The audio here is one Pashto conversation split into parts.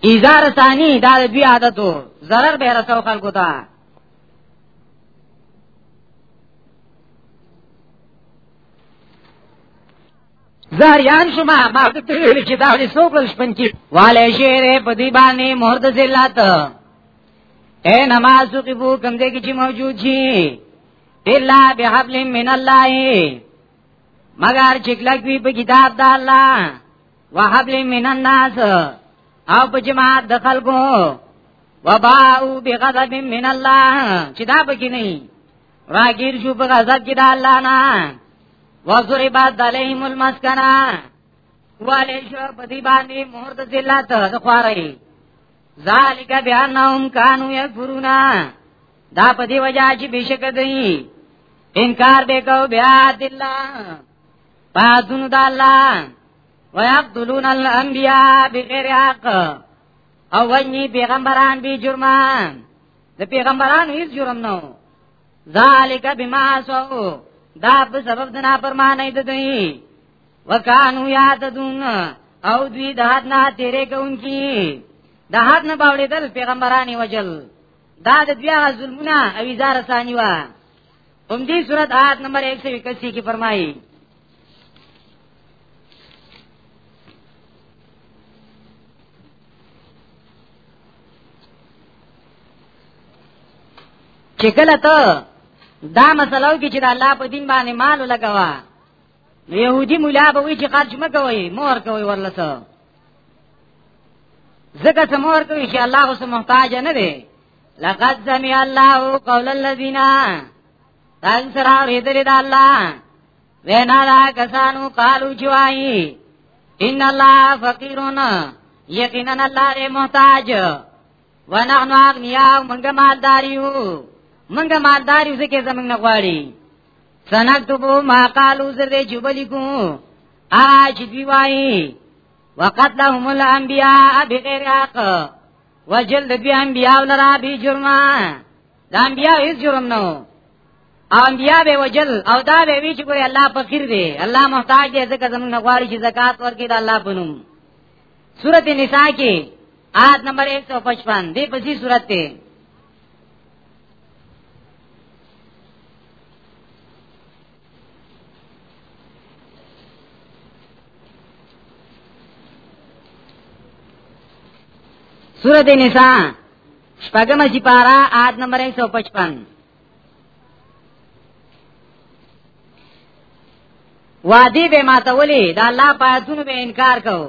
ایزار ثانی دا دوی عادتو ضرر به رسو خلکو ته زهریان شما ما د پیل چې دا ولې څوک لښپن کی والے شعر په دی باندې مهرد ذلات اے نماز کی بو کمزې کی چې موجود شي الا بحبل من الله مگر چې کلک وی په کتاب د الله وحبل من الناس او په جماعت د خلکو وباو بغضب من الله چې دا پکې نه راګیر شو په غضب کې د الله نه وضربت عليهم المسكنه والے شو په دې باندې مهر د ذلت د خواري ذالک بیانهم کانوا یکفرون دا په دی وجه چې بشک دی انکار به کو بیا د الله پاتون د الله ويقتلون الانبياء بغیر حق او ونی پیغمبران بی جرمان د پیغمبران هیڅ جرم نه ذالک بما سو دا په سبب د نافرمانی د دوی وکانو یاددون او دوی د حد نه تیرې کوونکی د حد نه باوړېدل پیغمبراني وجل دا د بیا ظلمونه او ازار ثانی وا هم دې صورت آیت نمبر 181 کې فرمایي چې کله ته دا مسلو کې چې د الله په دین باندې مال لګوا نو يهودي مولا به وی چې خرج مګوي مور کوي ورلته زکه سمور کوي چې الله اوس محتاج نه دی لقد سمع الله قول الذين تان سره ریدل د الله وینا دا کسانو قالو جوای ان الله فقيرون یقینا الله دې محتاج ونحن اغنیا منګه مالداریو منګه مالداریو زکه زمنګ نه غواړي سنكتبو ما قالو زر دې جبلی کو اج دی وای وقتلهم الانبیاء بغیر حق وجلد بی انبیاء لرا بی جرما دا انبیاء هیڅ جرم نه او انبیاء به وجل او دا به وی چې ګوري الله فقیر دی الله محتاج دی ځکه زمونږ غواړي چې زکات ورکړي دا الله بنوم سورته نساء کې آیت نمبر 155 دې پسې سورته سورت نساء شپږم چې پارا آد نمبر 155 وادي به ماتولې دا الله پاتونو به انکار کوو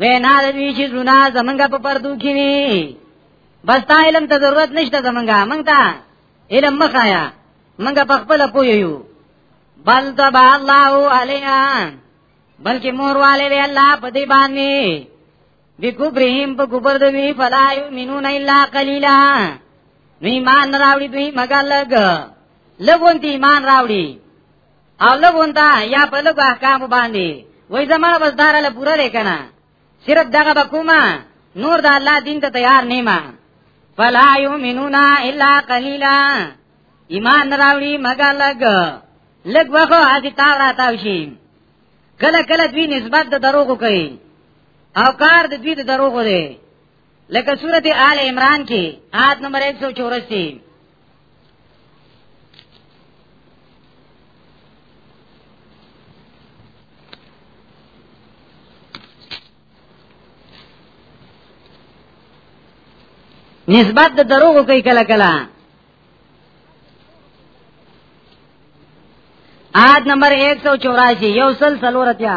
وینا د دوی چې زونه زمونږ په پردو کې وي بس تا علم ته ضرورت نشته زمونږ مونږ ته علم مخایا مونږ په خپل پویو بل تبع الله علیها بلکې مور والے دی الله په دې باندې بکبرهم په کبر دوی فلا یؤمنون الا قلیلا نو ایمان راوړي دوی مګر لګ لګون دی ایمان راوړي او لګوندا یا په لګو احکام باندې وای زما بس داراله پورا دی کنه صرف دغه بکوما نور د الله دین ته تیار نیمه فلا یؤمنون الا قلیلا ایمان راوړي مګا لګ لګ وخو اځي تا راتاو شي کله کله دوی نسبت د دروغ کوي او کار د دوی د دروغ دی لکه سورت آل عمران کی آیت نمبر 184 نسبت د دروغ کوي کله کله آد نمبر 184 یو سل سلورتیا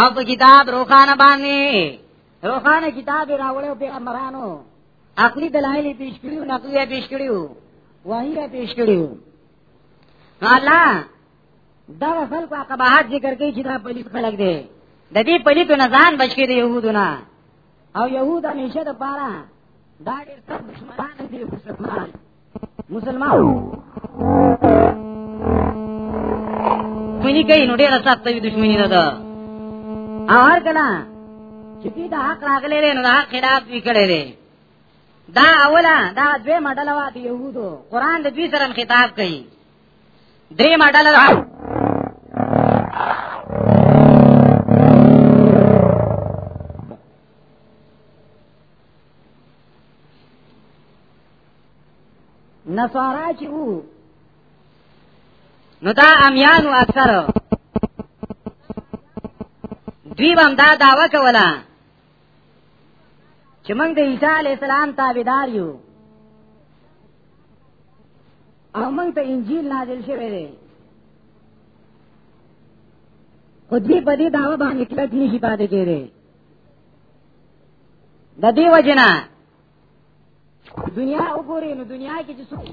او په کتاب روخانه باندې روخانه کتاب راوړې او پیغمبرانو عقلي دلایل پیش کړیو نقلي پیش کړیو وحی پیش کړیو الله دا خلق عقبات ذکر کوي چې دا پلیت خلق دی د دې پلیت نه ځان بچ کړي دی يهودونه او يهود همیشه د پاره دا ډېر سخت دشمنان دي مسلمان مسلمان دښمنی کوي نو ډیره سخته وي دښمنی نه ده هر کله چې دې د حق راغلې لري نو د حق خلاف وی کړي لري دا اوله دا دوی مډل وا دي يهودو قران د دوی سره خطاب کوي درې مډل نصارا چې وو نو دا امیانو اکثر دوی هم دا داوا کوله چې موږ د عیسی علی السلام تابعدار یو او موږ ته انجیل نازل شوی دی خو دې په دې داوا باندې کلک نشي پاتې کېږي د دې وجنه دنیا وګورئ نو دنیا کې چې څوک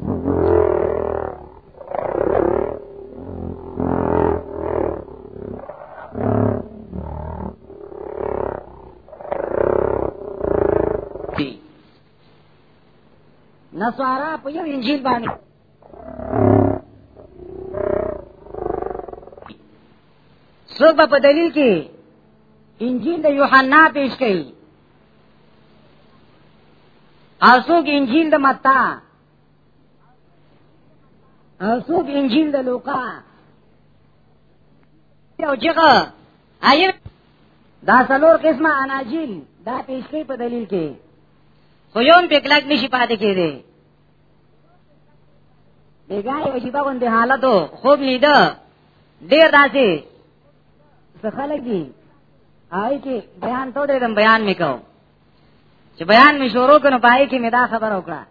نصارا په یو انجیل باندې څوک په دلیل کې انجیل د یوحنا پیش کړي اسوک انجیل د متا اسوک انجیل د لوقا یو جګه ایر دا څلور قسمه اناجیل دا پیشکی په دلیل کې خو یو په کلاک نشي پاتې کېږي بیګای او جیبا غوندې حالتو خوب لیده ډیر داسې څه خلک دي آی کې بیان ته درم بیان میکاو چې بیان می شروع کړو پای کې می دا خبر وکړه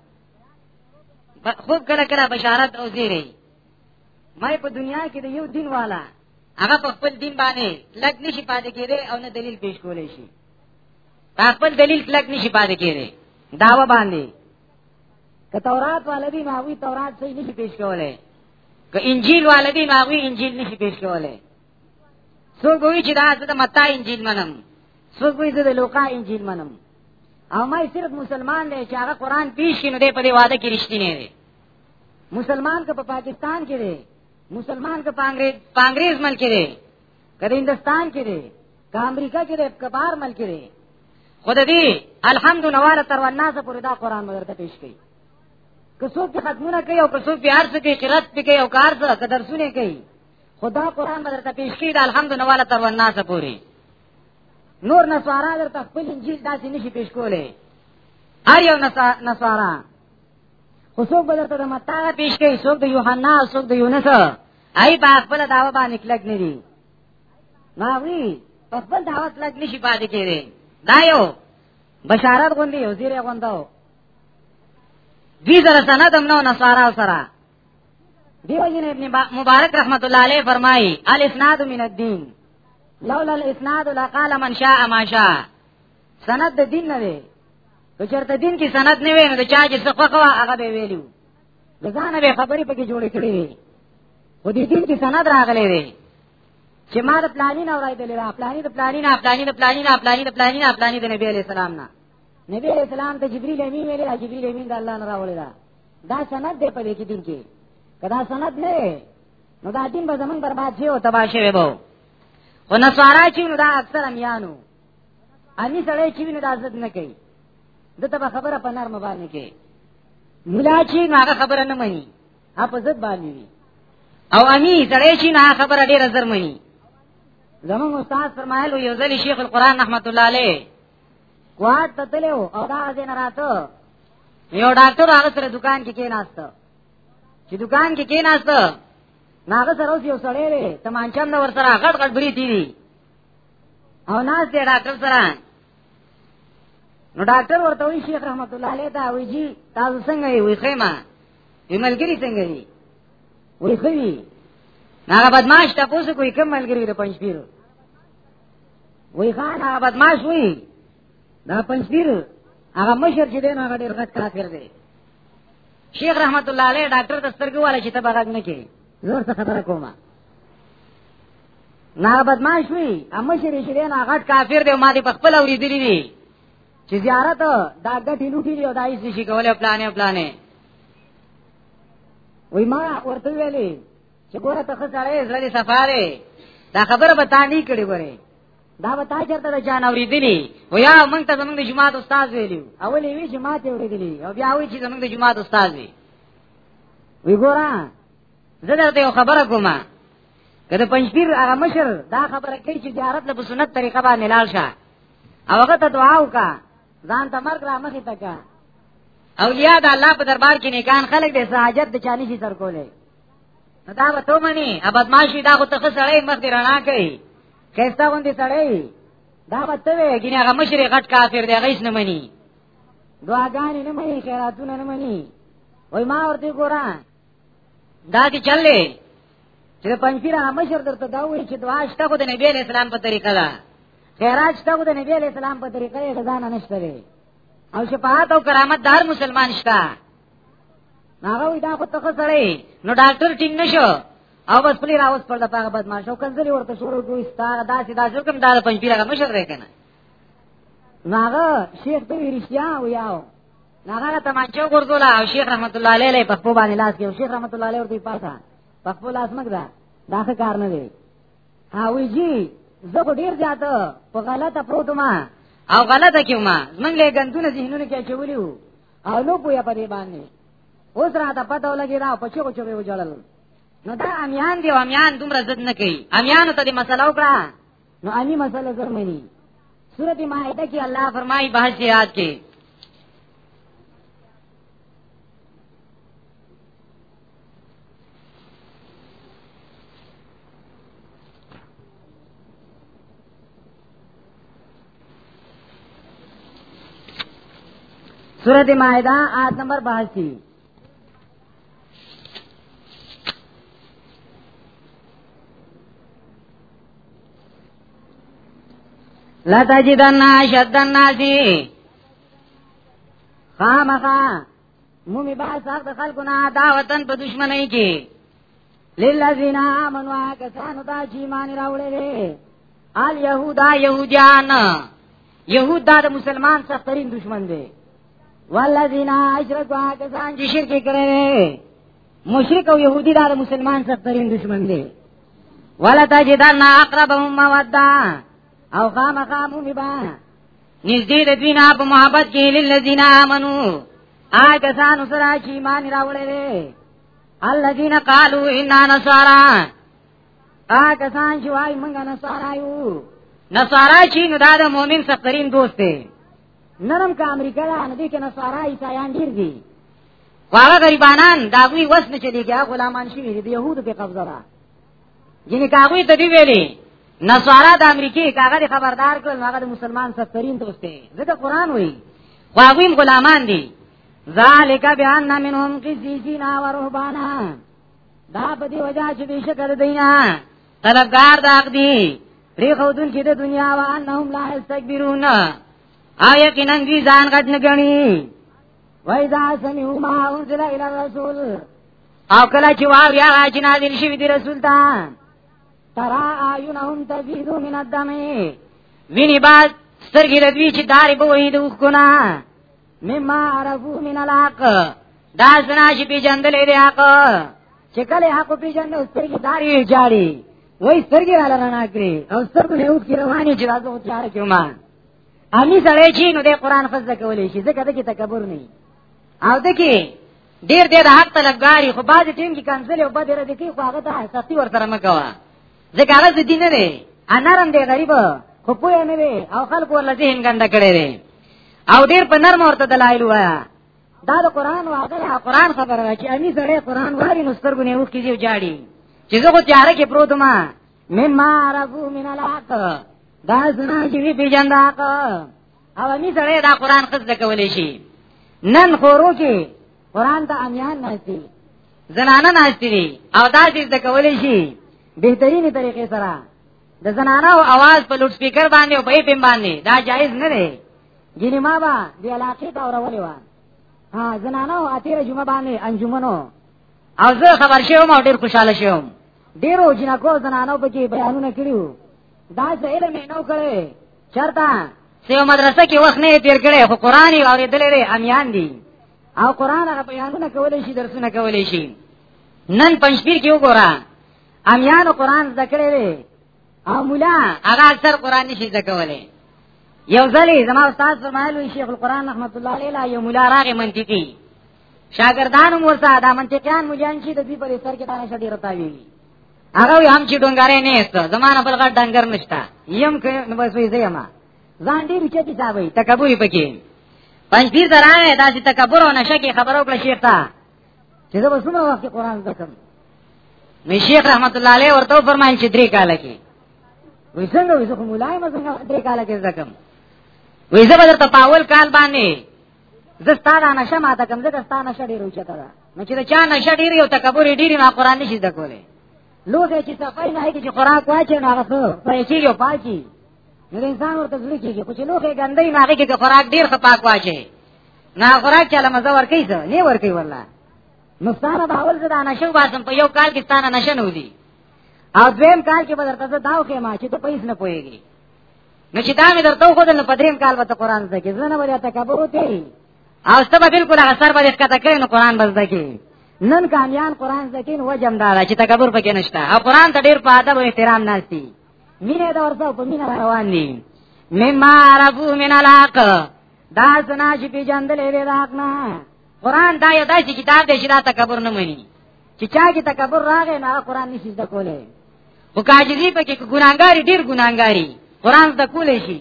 خوب کله کله بشارت او زیری مې په دنیا کې د یو دین والا هغه په خپل دین باندې لګ نشي پاتې کېږي او نه دلیل پیش کولای شي په خپل دلیل لګ نشي پاتې کېږي داوا باندې که تورات والدی ما وی تورات صحیح نشي پیش کولای که انجیل والدین هغه انجیل نشي پیش کولای څوک وی چې دا د متا انجیل منم څوک وی د لوقا انجیل منم او ما صرف مسلمان دی چې هغه قران پیش کینو دی په دې وعده کې رښتینی دی مسلمان که په پاکستان کې دی مسلمان که په انګریز په انګریز ملک کې دی که هندستان کې دی که امریکا کې دی که بهر ملک کې دی خود دې الحمدلله تر وناسه پر دا قران مدرته پیش کړي که څوک په ختمونه کوي او که څوک په هر څه کې قرات پې کوي او کار څه که درسونه کوي خدا قرآن به درته پیش کړي د الحمدلله والا تر وناسه پوري نور نسوارا درته خپل انجیل داسې نشي پیش کولی هر یو نسوارا خو څوک به درته د متا پیش کوي څوک د یوحنا څوک د یونس ای په خپل دعوه باندې کلک نه دي ما وی په خپل دعوه کلک نشي پاتې کېږي دا یو بشارت غوندي یو زیره غونداو دی سره سند هم نو نصارا سره دیو جن ابن مبارک رحمت الله علیه فرمایي الاسناد من الدین لولا الاسناد لقال من شاء ما شاء سند د دین نه دی که چرته دین کې سند نه وي نو د چا چې څه خوخوا هغه به ویلو د ځان به خبرې پکې جوړې کړې وي خو دې دین کې سند راغلی دی چې ما د پلانین اورای دلې را پلانین د پلانین پلانین د پلانین پلانین د پلانین پلانین د نبی علی السلام نه نبی علیہ السلام ته جبرئیل امین ویل دا جبرئیل امین دا الله نه راولې دا دا سند دی په دې کې دین کې کدا سند نه نو دا دین به زمون برباد شي او تباہ شي وبو خو نصارا چې نو دا اکثر امیانو امی سره چې نو دا عزت نه کوي دته به خبره په نرم باندې کوي ملا چې نو هغه خبره نه مني اپ عزت باندې او امی سره چې نو هغه خبره ډیره زر مني زمون استاد فرمایلو یو ځل شیخ القران رحمت الله علیه کوات ته تلو او دا ځین راته یو ډاکټر هغه سره دکان کې کېناست چې دکان کې کېناست ناغه سره اوس یو سړی دی تمانچم نو ور سره غټ غټ بری دی او ناز دی ډاکټر سره نو ډاکټر ورته وی شیخ رحمت الله علیه دا وی جی تاسو څنګه یې وی خیمه یې ملګری څنګه یې وی خوی ناغه بدمعاش تاسو کوی کوم ملګری د پنځپیرو وی خان هغه بدمعاش وی دا پنځیر هغه مشر چې دین هغه ډیر غټ کافر دی شیخ رحمت الله علیه ډاکټر د سترګو والا چې ته بغاګ نه کی زور څه خبره کومه نه بدمعاش وی اما شری شری نه غټ کافر دی ما دې په خپل اوریدلی دی چې زیارت دا غټی لوټی دی او دا هیڅ نشي کولای پلانې پلانې وای ما ورته ویلې چې ګوره ته سره زړه دې صفا دی دا خبره به تا نه کړې ګوره دا به تا چرته د جان اوریدلی و یا مونږ ته زمونږ د جماعت استاد ویلو اولې وی جماعت اوریدلی او بیا وی چې زمونږ د جماعت استاد وی وی ګوره زه درته یو خبره کوم کله پنځپیر هغه مشر دا خبره کوي چې زیارت له سنت طریقه باندې لاړ شه او هغه ته دعا وکړه ځان ته مرګ را مخې تکا اولیاء د الله په دربار کې نیکان خلق دې سہاجت د چانی شي سر کولې دا به تو منی ابد ماشی دا خو ته سړی مخ دی رڼا کوي کیستا غوندي سړی دا به ته وې ګینه هغه مشرې غټ کافر دی غیس نه منی دعاګانې نه منی خیراتونه نه منی وای ما ورته ګورا دا چې چلې چې پنځپیر هغه مشر درته دا وایي چې دعا شته خو د نبی اسلام په طریقه ده خیرات شته خو د نبی اسلام په طریقه یې غزانه نشته او شفاعت او کرامت دار مسلمان شته هغه وی دا خو ته سړی نو ډاکټر ټینګ نشو او بس پلی راوس پر د پاغه بد ماشو کنځلې ورته شروع کوي ستاره داسې دا شو کوم دا د پنځپیر هغه مشر دی کنه هغه شیخ ته ورشیا او یاو هغه تمانچو ګرځولا او شیخ رحمت الله علیه په خپل باندې لاس کې شیخ رحمت الله علیه ورته پاسه په خپل لاس مګدا دا ښه کار نه دی هاوی جی زه ډیر زیات په غلطه پروت ما او غلطه کیما زمنګ له غندونه ذهنونه کې چولیو او نو پویا په دې باندې اوس را ته پته ولګی دا په چیغو چوبې وجړل نو دا امیان دی امیان دومره زد نه کوي امیانو ته دې مسله وکړه نو امی مسله زر مني سورت مائده کې الله فرمایي بحث یاد کې سورت مائدہ آیت نمبر بہت لا تجدن شد الناس خامخا مومی با سخت خلقو نه دا وطن په دشمنی کې للذین آمنوا کسانو دا چې ایمان راوړې دي آل یهودا یهودیان یهود دا د مسلمان سخترین دشمن دی والذین اشرکوا کسان چې شرک کړي مشرک او یهودی دا د مسلمان سخترین دشمن دی ولا تجدن اقربهم موده او خامخامو ببا نږدې د دوی نه په محبت کې للذین آمنو آی کسانو سره چې ایمان راوړل دي الذین قالوا انا نصارا آ کسان چې وای موږ نصارا یو نصارا چې نو دا د مؤمن سفرین دوست دی نرم کا امریکا ده نه دي کې نصارا عیسایان ډیر دي واغه غریبانان دا غوي وس نه چلیږي غلامان شي دي يهودو په قبضه ده یعنی کاغوی ته دی ویلی نصارا د امریکای کاغه خبردار کړل هغه د مسلمان سفرین دوسته زکه قران وای خو هغه غلامان دي ذالک بیان منهم قسیسینا و رهبانا دا په دی وجہ چې بشکر دینا طلبگار د حق دی ری خودن چې د دنیا و انهم لا استكبرون او یقینا دي ځان غټ نه غني وای دا سمعوا ما انزل الى الرسول او کله چې واوري هغه چې نازل شوی دی رسول ته ترا اعینهم تفیض من الدم ویني بعد سترګې د دوی چې داري په وې د وښکونه مما عرفو من الحق دا سنا چې پیجندلې دی حق چې کله حق پیجندل سترګې داري جاړي وای سترګې را لرنا کړې او سترګې یو کې روانې چې راځو تیار کېما امی سره چې نو د قران فزده کولې شي ځکه د تکبر نه او دکی ډیر ډیر حق طلبګاری خو باز ټیم کې کنسل او بده رد کی خو هغه ته سختی ور سره مکوا ځکه هغه دین نه دی انارم دی غریب خو پوه نه دی او خلک ورله ذهن ګنده کړی دی او ډیر په نرم ورته دلایل وایا دا د قران او هغه قران خبره ده چې امی سره قران واری نو سترګو نه وکړي او جاړي چې زه خو تیار کې پروت ما من ما عرفو من الحق دا زنا چې پیجن دا عوامي سره دا قران خز لکولې شي نن خورو کې قران ته امیان نهسي زنانه نهسي دي او دا چې د کولې شي بهتريني طریقې سره د زنانه او आवाज په لوډ سپیکر باندې او په پم باندې دا جایز نه دی ګینه ما با دی علاقې ته اورولې و ها زنانه او اتیر جمعه باندې انجمنو او زه خبر شوم او ډیر خوشاله شوم ډیرو جنکو زنانو په کې بیانونه کړیو دا زهیر مې نو کړې چرته سیو مدرسه کې وخت نه تیر کړي خو قران یې اورېدل لري امیان دي او قران هغه بیانونه کولې شي درسونه کولې شي نن پنځپیر کې وګورا امیان قران ذکر لري او مولا هغه اکثر قران نشي ذکر کولې یو ځلې زما استاد فرمایلو شیخ القران رحمت الله علیه یو مولا راغی منطقي شاګردان مور ساده منطقيان مجان شي د دې پر سر کې تانه شډي رتاوي هغه هم چې ډنګارې نه است زمانه بل غټ ډنګر نشتا یم که نو بس وې زما ځان دې چې چې صاحبې تکبر پکې پنځ دې درانه داسې تکبر او نشه کې خبرو کړ شیخ تا چې زه وسمه وخت قرآن زکم نو شیخ رحمت الله علیه ورته فرمایي چې درې کال کې وې څنګه وې زه کوم لایم څنګه درې کال کې زکم وې زه بدر ته پاول کال باندې زستا دا نشه ماته کوم زه ستا نشه ډیر اوچته ده نو چې چا نشه ډیر یو تکبر ډیر نه قران نشي د کولې لوګه چې صفای نه هیږي چې قران واچي نه هغه څه پیسې یو پاچی نو انسان ورته ځل کېږي خو چې لوګه ګندې نه هغه کې خوراک ډیر خپاک واچي نه خوراک چاله مزه ور کوي څه نه ور کوي والله نو ستاره به اول زه دا نشه واسم په یو کال کې ستانه نشه نه ودی او دویم کال کې به درته دا وخه ما چې ته پیسې نه پويږي نو چې دا مې درته خو د پدریم کال به قرآن زده کې زنه ولیا تکبر وتی او ته به بالکل اثر به ښکته کړې نو قرآن به زده کې نن کامیان قرآن زده کې نو وجم دار چې تکبر پکې نشته او قرآن ته ډیر په ادب او احترام ناشتي مینه دا ورته په مینه روان دي مما عرفو من الحق دا سنا چې پیجندلې وې دا حق نه قرآن دا یو داسې کتاب دی چې دا تکبر نه مني چې چا کې تکبر راغی نه قران نشي زده کولای او کاجزي په کې ګناګاری ډیر ګناګاری قران زده کولای شي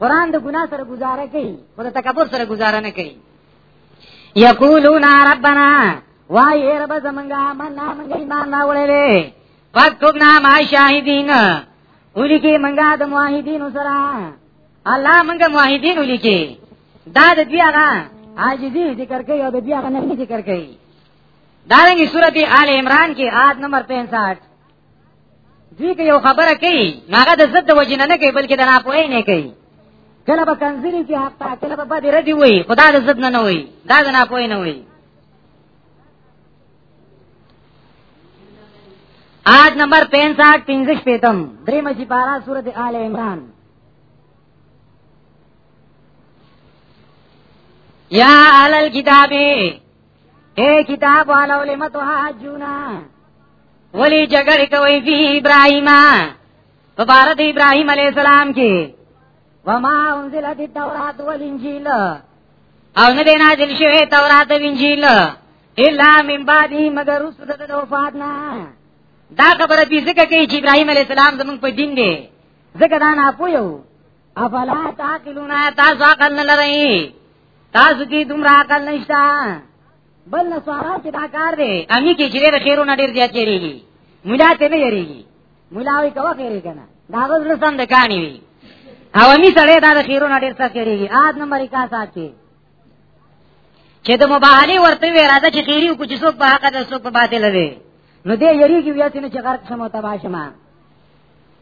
قران د ګنا سره گزاره کوي خو د تکبر سره گزاره نه کوي یقولون ربنا وای رب زمنګا من نام ایمان راولې فكتب نام شاهدین اولی کې منګا د موحدین سره الله منګا موحدین اولی کې دا د بیا عاجزی ذکر کوي او د بیا نه ذکر کوي دارنګي سورته آل عمران کې آیت نمبر 65 دوی که یو خبره کوي هغه د زد وجه نه نه کوي بلکې د ناپوهۍ نه کوي کله به کنځري کې حتی کله به بد ردی وي خدا د زد نه نه وي دا د ناپوهۍ نه وي آیت نمبر 65 پنځه شپیتم درې مچی پارا سورته آل عمران یا اهل الكتاب اے کتاب والو لم تهاجونا ولی جګړه کوي فی ابراهیم په بار د ابراهیم علی السلام کې وما انزلت التوراۃ والانجیل او نه دی نازل شوی تورات او انجیل الا من بعد مگر رس د وفات نه دا خبره به ذکر کوي چې ابراهیم علی السلام زمونږ په دین دی ذکر دا نه پویو افلا تعقلون تاسو عقل نه لرئ تاسو کې دومره عقل نشته بل نه سوارا چې دا کار دی امی کې چې ډېر خیرونه ډېر زیات چیرېږي مولا ته نه یریږي مولا وی کوه خیرې کنه دا غوړ سم د کانی وی او امی سره دا د خیرونه ډېر څه چیرېږي آد نمبر 61 کې چې د مباهله ورته وی راځه چې خیری کو چې څوک په حق ده څوک په باطل ده نو دې یریږي بیا چې نه چې غرق شمه تبا شمه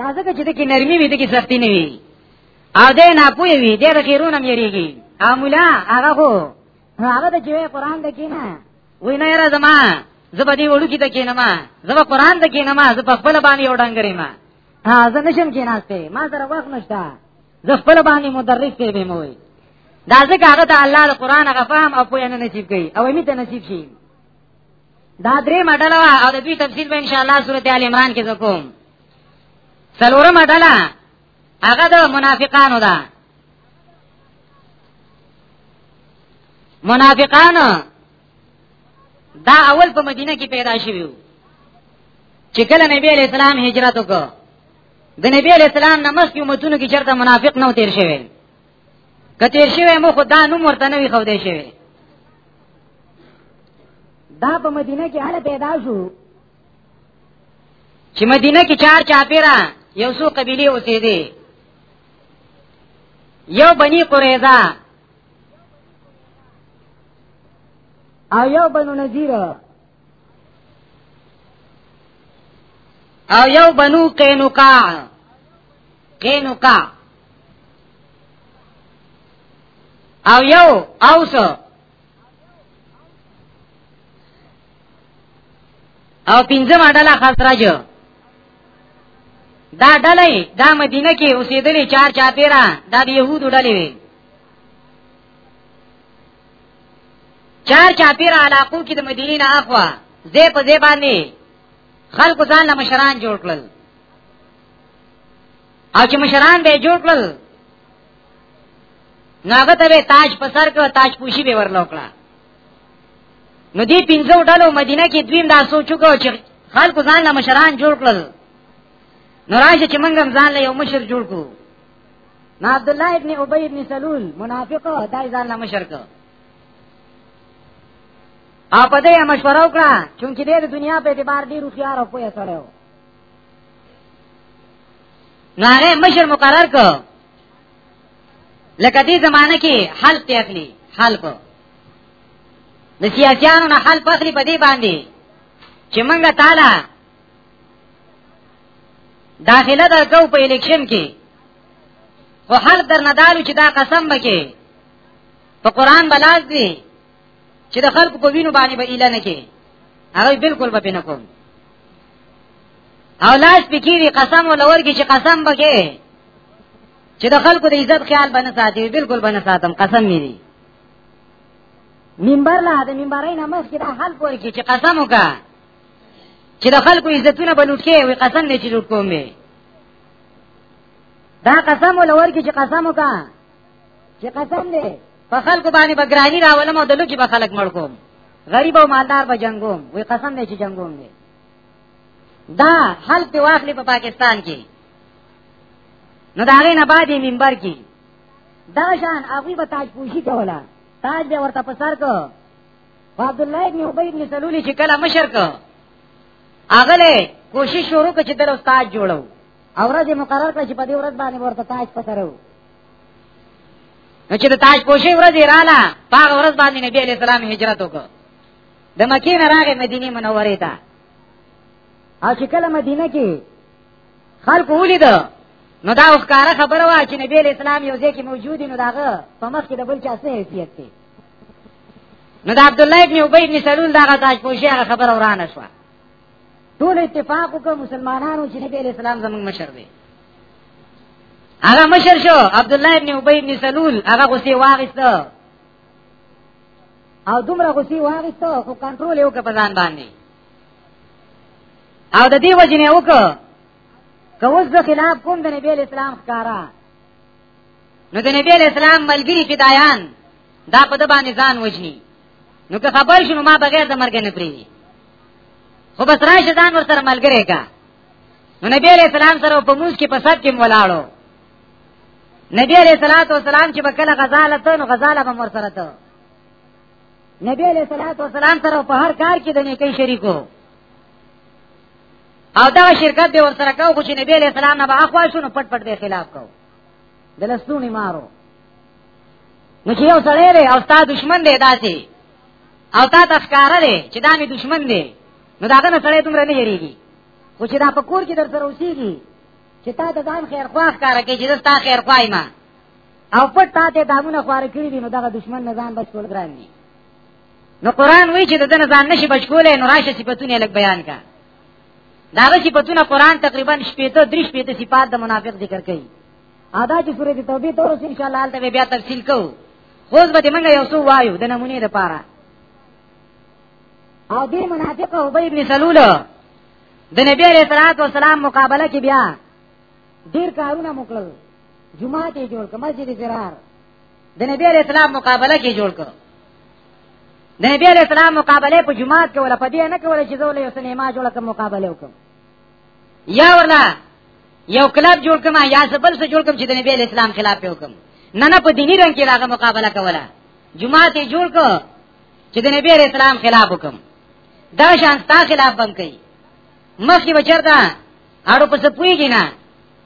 دا ځکه چې د کې نرمي وي د کې سختي نه وي او دې نه پوي وي دې د خیرونه مېریږي او مولا هغه خو هغه د جوه قران د کې نه وای نه را زما زبا دی وړو کې د کې نه ما زبا قران د کې نه ما زبا خپل باندې وډنګرې ما ها زه نشم کې ناشته ما سره وخت نشته زه خپل باندې مدرس ته به موي دا ځکه هغه ته الله د قران هغه فهم او پوهه نه نصیب کړي او امید نصیب شي دا درې مډله او د دوی تفصیل به ان شاء الله سورته ال عمران کې وکوم څلورم مډله هغه د منافقانو ده منافقانو دا اول په مدینه کې پیدا شوی وو چې کله نبی علیہ السلام هجرت وکړ د نبی علیہ السلام نمس کې متونو کې چرته منافق نه تیر شوی کته شوی مو خدا نو مرته نه وی خو دې شوی دا په مدینه کې هله پیدا شو چې مدینه کې چار چاپیرا یو څو قبیله اوسېدي یو بنی قریظه او یو بنو نذیر او یو بنو قینوقا قینوقا او یو اوس او پنځمه ډله خزرج دا ډله دا مدینه کې اوسېدلې چار چاپیرا دا د يهودو ډلې وي چار چاپیرا علاقو کې د مدینې نه اخوا زې په زې باندې خلکو ځان له مشران جوړ کړل او چې مشران به جوړ کړل ناغه ته به تاج په سر کې تاج پوشي به ورلو کړه نو دې پنځو ډلو مدینه کې دویم دا سوچو کو چې خلکو ځان له مشران جوړ کړل نو راځي چې موږ هم ځان له یو مشر جوړ کو نا عبد الله ابن ابي ابن سلول منافق دا ځان له مشر کو اپ دې مشوره وکړه چې دې د دنیا په اعتبار ډیر خيار او پوهه سره نو هغه مشر مقرر کو لکه دې زمانه کې حل ته اخلي حل په د سیاسيانو نه حل پخلی په دې باندې چې مونږه تعالی داخله درکو په الیکشن کې خو حل درنه دالو چې دا قسم بکې په قران بلاز دی چې د خلکو په وینو باندې به اعلان کې هغه بالکل به نه کوم او لاس پکېږي قسم ولور کې چې قسم بکې چې د خلکو د عزت خیال باندې ساتي بالکل باندې ساتم قسم مې دي منبر لا د منبرای نه مخ کې د حل پورې کې چې قسم وکا چې د خلکو عزتونه بلوټ کې وي قسم نه چې لوټ کوم دا قسم ولور کې چې قسم وکا چې قسم دې په خلکو باندې بګرانی راولم او د لوګي به خلک مړ کوم غریب او مالدار به جنگوم وی قسم دې چې جنگوم دې دا حل په واخلې په پاکستان کې نو دا غي نه باندې منبر کې دا شان هغه به تاج پوشي کولا تاج به ورته پسر کو عبد الله ابن ابي ابن سلول چې کله مشر کو اغله کوشش شروع کړ چې د استاد جوړو اورځ مقرر کړ چې په دې ورځ باندې ورته تاج پسرو نو چې د تاج پوشي ورځ رااله پاغ ورځ باندې نبی علی السلام هجرت وکړ د مکې نه راغې مدینه منورې ته او چې کله مدینه کې خلق ولید نو دا وکاره خبره وا چې نبی علی السلام یو ځای کې موجود نو داغه په مخ کې د بل چا څه حیثیت دی نو د عبد الله ابن ابي ابن سلول داغه تاج پوشي هغه خبره ورانه شو ټول اتفاق وکړ مسلمانانو چې نبی علی السلام زموږ مشر دی هغه مشر شو عبد الله ابن ابي ابن سلول هغه غصه واغسته او دومره غصه واغسته خو کنټرول یو په ځان باندې او د دې وجه نه وکړه که اوس د خلاف کوم د نبی اسلام ښکارا نو د نبی اسلام ملګری فدایان دا په د باندې ځان وجني نو که خبر شنو ما بغیر د مرګ نه پریږي خو بس راشه ځان ورسره ملګری کا نو نبی علیہ السلام سره په موږ کې په سب کې ولاړو نبی علیہ الصلات والسلام چې بکله غزاله ته نو غزاله به مر سره ته نبی علیہ الصلات والسلام سره په هر کار کې د نیکی شریکو او دا شرکت به ور سره کاو خو چې نبی علیہ السلام نه به اخوا شو نو پټ پټ به خلاف کو د لسونی مارو نو چې یو سړی دی او ستا دشمن دی داسې او تا تخکاره دی چې دا می دشمن دی نو دا غنه سره دومره نه یریږي خو چې دا په کور کې در سره اوسېږي چې تا د ځان خیر خواه کار کوي چې زه تا خیر خوای ما او پټ تا ته دامونه خوار کړی دي نو دغه دشمن نه ځان بچول ګران دي نو قران وایي چې د دنه ځان نشي بچولې نو راشه صفاتونه لګ بیان کا دا صفاتونه قران تقریبا شپېته درې شپېته صفات د منافق ذکر کوي ادا چې سورې توبې تور ان شاء الله ته بیا تفصیل کوو خو به موږ یو څو وایو د نمونې لپاره او دې منافق ابي ابن سلول د نبی عليه الصلاه والسلام مقابله کې بیا ډیر کارونه مکلل جمعه ته جوړ کړ مسجد زرار د نبی عليه السلام مقابله کې جوړ کړ د نبی عليه السلام مقابله په جمعه کې ولا پدې نه کوله چې زول یو سینما جوړ کړ مقابله وکړ یا ورلا یو کلب جوړ کړم یا سبل څه جوړ کړم چې د نبی عليه السلام خلاف وکم نه نه په دینی رنگ کې راغه مقابله کوله جمعه ته جوړ کړ چې د نبی عليه السلام خلاف وکم دا شان تا خلاف بم کوي مخکې بچرتا اړو پس پويږي نه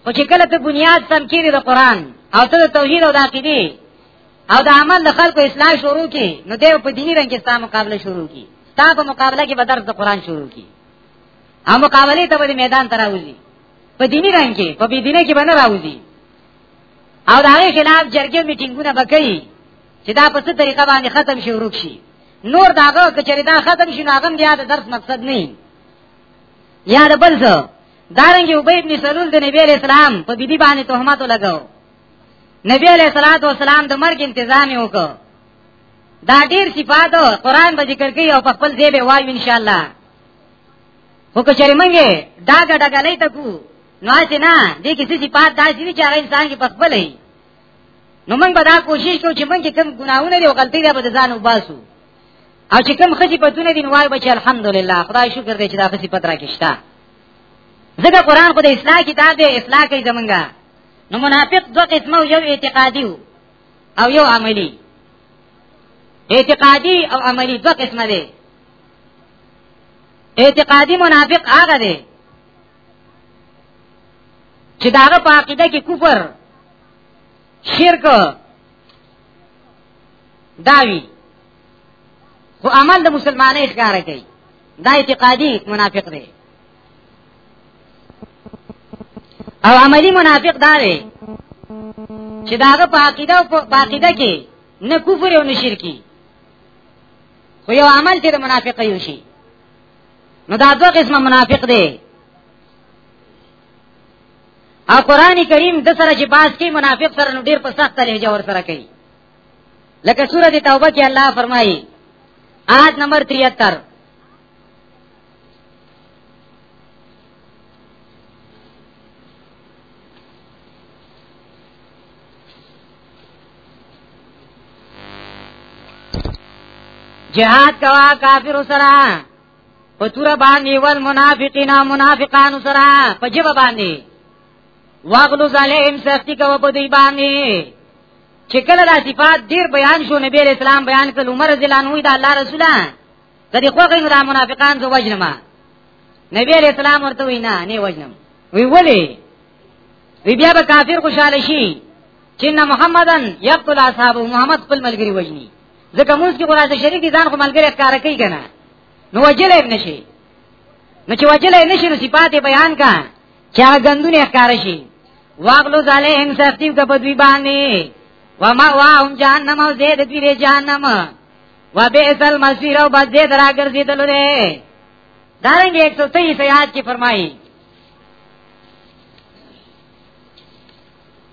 خو چې کله ته بنیاد سم کړي د قران او ته د توحید او د عقیده او د عمل د خلکو اصلاح شروع کی نو دیو په دینی رنګ کې ستا مقابله شروع کی تا په مقابله کې به درس د قران شروع کی او مقابله ته به میدان تراوزی په دینی رنګ کې په بی دینه کې به نه راوزی او د هغه خلاف جرګې میټینګونه وکړي چې دا په څه طریقه باندې ختم شي ورک شي نور داغه کچری دا ختم شي ناغه بیا د درس مقصد نه یا د بل څه دارنګ ابی ابن سلول د نبی علیہ السلام په بیبي باندې تهمت لګاو نبی علیہ الصلوۃ والسلام د مرګ تنظیم وکړ دا ډیر صفات قرآن به ذکر کوي او په خپل ځای به وایو ان شاء الله خو که چېرې مونږه دا ګډه غلې تکو نو چې نه دې کې صفات داسې چې هغه انسان کې په خپل نو موږ به دا کوشش کوو چې موږ کوم ګناونه دي او غلطۍ دي به ځان وباسو او چې کوم خزي پتونه دي وای بچي الحمدلله خدای شکر دې چې دا خزي پتره کې شته ځکه قران خو د اصلاح کتاب دی اصلاح کوي زمونږه نو منافق دوه قسمه یو اعتقادي او یو عملی اعتقادي او عملی دوه قسمه دي اعتقادي منافق هغه دی چې داغه په عقیده کې کفر شرک داوی خو عمل د مسلمانې ښکار کوي دا اعتقادي منافق دی او عملی منافق دا دی چې داغه په عقیده او په عقیده کې نه کفر او نه شرکی خو یو عمل چې د منافق یو شي نو دا دوه قسمه منافق دی ا قران کریم د سره چې باز کې منافق سره نو ډیر په سخت لهجه ور سره کوي لکه سوره توبه کې الله فرمایي آیت نمبر 73 جهاد کوا کافر سره پتور باندې ول منافقین منافقان سره پجب باندې واغلو زالهم سختی کو په دی باندې چې کله د صفات ډیر بیان شو نبی اسلام بیان کړ عمر رضی الله عنه دا الله رسوله کدی خو غیر د منافقان زو وجنم نبی اسلام ورته وینا نه وجنم وی ولی وی بیا به کافر خوشاله شي چې محمدن یقتل اصحاب محمد خپل ملګری وجني ځکه موږ کې قرآن شریف دي ځان خو ملګری ښکار کوي کنه نو وجل هم نشي نو چې وجل هم نشي نو صفات بیان کا چې هغه غندونه ښکار شي واغلو زاله هم سختیو کبدوی باندې وما واهم جهنم او زید دوی جهنم وبئس المصير او بس دې درا ګرځیدل لري دارنګ 123 آیات کې فرمایي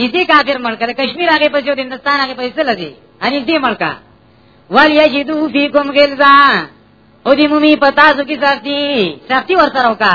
نږدې کافر ملک د کشمیر هغه په جوړ هندستان هغه په سره دی اني دې ملک ول یجدو فیکم غلظا او دې مومي پتا سو کی سختي سختي ورته روکا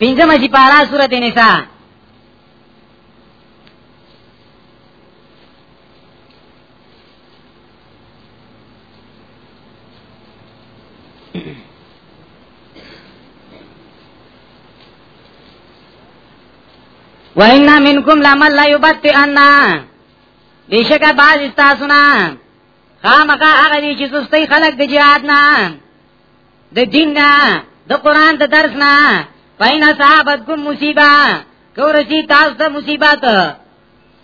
پنځم چې پارا سورته نساء وَإِنَّ مِنْكُمْ لَمَنْ لَا يُبَطِّئَنَّ بیشکه باز استاسو نه خامخا هغه دي چې سستي خلق د جهاد نه د دین نه د قران د درس نه پینا صاحبت کوم مصیبه کورسی تاسو ته مصیبت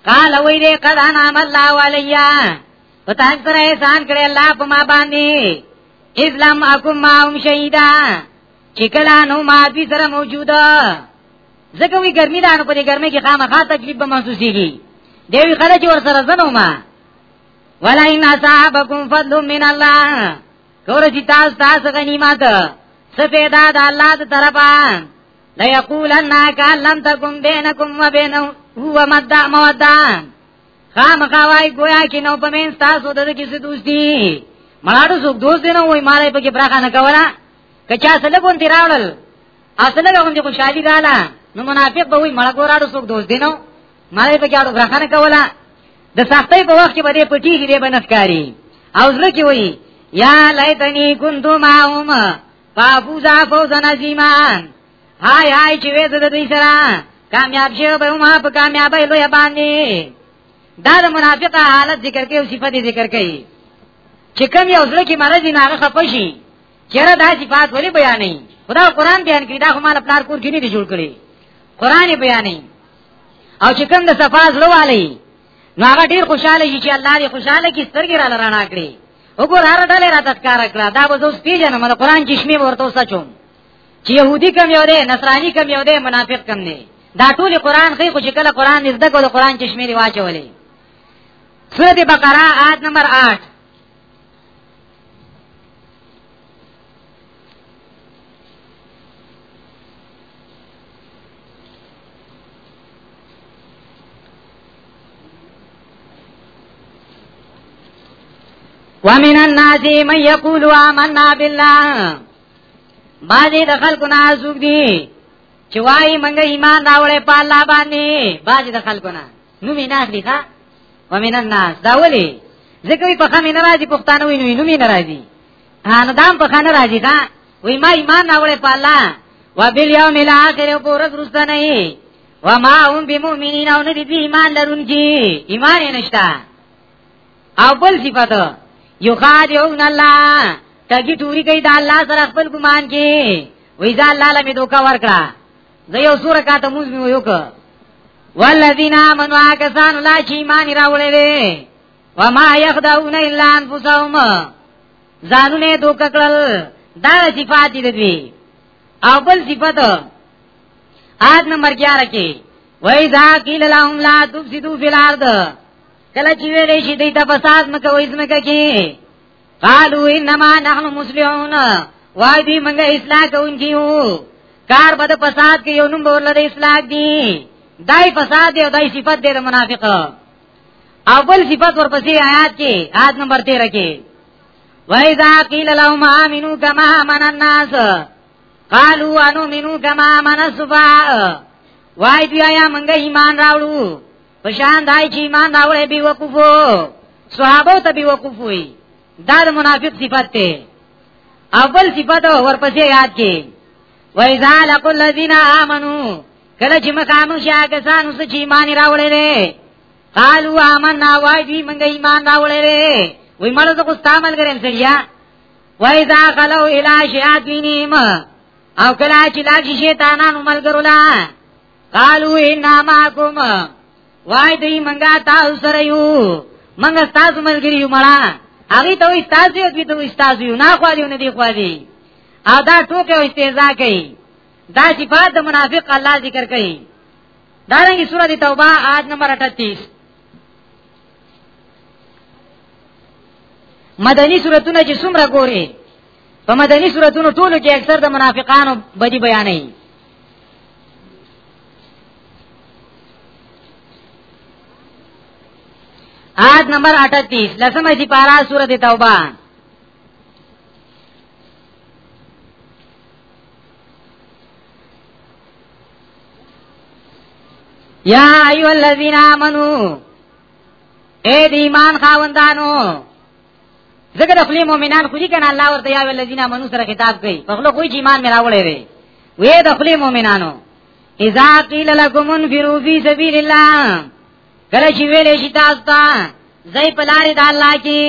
قال وی دې قد انا الله علیا پتا سره احسان کړی الله په ما باندې اسلام اكو ما هم شهیدا چکلا نو ما دې سره موجوده زکه وی ګرمي دانو په دې ګرمه کې خامخا تکلیف به محسوسيږي دیوی خلک ور سره زنو ما ولا ان اصحابکم فضل من الله کور چې تاسو تاسو غنیمت څه پیدا د الله د طرفه لا یقولن کا لم تکم بینکم و بینه هو مدع مودا خام خوای گویا کې نو پمن تاسو د کې څه دوستي مړاړو څوک دوست دی نه وای مارای په کې پراخه نه کولا کچا سره کوم دی راول اصل له کوم دی خوشالي رااله نو منافق به وای مړ ګوراړو څوک دوست دی نو مارای په کې اړو پراخه نه کولا د سختۍ په وخت کې به دې پټیږي دې به نخکاری او زړه کې وایي یا لیتنی کنتو معهم فافوزا فوزا نظیما های های چې وې د دې سره کامیاب شي به ما په کامیابی لوی باندې دا د منافقه حالت ذکر کوي او صفات ذکر کوي چې کوم یو زړه کې مرض نه هغه خپشي چیرې دا صفات ولې بیانې خدا قرآن بیان کړی دا خو مال پلار کور کې نه جوړ کړی قرآن بیانې او چې کوم د صفا زړه والی نو هغه ډیر خوشاله شي چې الله دې خوشاله کی سترګې را لرانا کړی وګور هر ډله را تذکر کړه دا به زوس پیژنه مله قران چشمه ورته سچوم چې يهودي کم یو دی نصراني کم یو دی منافق کم نه دا ټول قران خې خو چې کله قران نږدې کول قران چشمه دی واچولې سورته بقره آیت نمبر 8 Thank you. ومن الناس من يقول آمنا بالله بعضی د خلکو نه ازوګ دي چې وایي مونږ ایمان راوړې په الله باندې بعضی د خلکو نه نو مين اخلي ښا ومن الناس دا ولي ځکه په خمه نه راځي پښتانه وي نو مين راځي ان دام په خانه راځي دا وی ما ایمان راوړې په الله و بل یوم الاخر او پورز رسته نه و ما هم بمؤمنین او نه دي ایمان لرونکي ایمان یې نشته او بل صفات یو خادعون الله تګي ټوري کوي د الله سره خپل ګمان کې وی ځا الله لمه دوکا ورکړه زه یو سور کاته موږ مې ویو که والذین آمنوا کسان لا چې ایمان راوړې وي وما یخدعون الا انفسهم ځانونه دوک کړل دا صفات دي دوی او بل صفات آد نمبر 11 کې وای دا قیل لهم لا تفسدوا فی الارض کله چې ویلې شي دوی د فساد مکه وای زمکه کې قالو انما نحن مسلمون وای دی منګه اصلاح کوونکیو کار بده فساد کې یو نوم ورلره اصلاح دی دای فساد دی او دای صفت دی د منافقو اول صفات ورپسې آیات کې آیات نمبر 13 کې وایذا قیل لهم امنو کما من الناس قالوا انو منو کما من السفهاء وای دی آیا مونږه ایمان راوړو په شان دای چې ایمان راوړې بي وقفو صحابه ته بي وقفوي دا د منافق صفت ته اول صفت ورپسې یاد کې وایذا لقل الذين امنوا کله چې مخامو شي هغه ځان اوس چې ایمان راوړې دي قالو آمنا وای دی منګ ایمان راوړې دي وای مړ زه کو استعمال کریم سړیا وای ذا غلو الی شیاطینیم او کله چې لاګ شیطانانو ملګرو لا قالو انا معکم وای دی منګا تاسو سره یو منګا تاسو ملګری یو مړه هغه ته وي تاسو یو دوی ته وي تاسو یو نه خو دی نه دی خو دی او دا ټوکه او استهزاء کوي دا صفات د منافق الله ذکر کوي دا رنګي سورۃ توبه آیت نمبر 38 مدنی سورتونه چې څومره ګوري په مدنی سورتونو ټولو کې اکثر د منافقانو بدی بیانې آیت نمبر 38 لسمه چې پارا سورته توبه یا ایو الذین آمنو اے دی ایمان خاوندانو ذکر خپل مؤمنان خو دي کنه الله ورته یا الذین آمنو سره خطاب کوي په خپل کوئی ایمان میرا وړي وي وې د خپل مؤمنانو اذا قیل لکم انفروا فی سبیل الله کله چې ویلې شي تاسو ته زئی په لارې د الله کې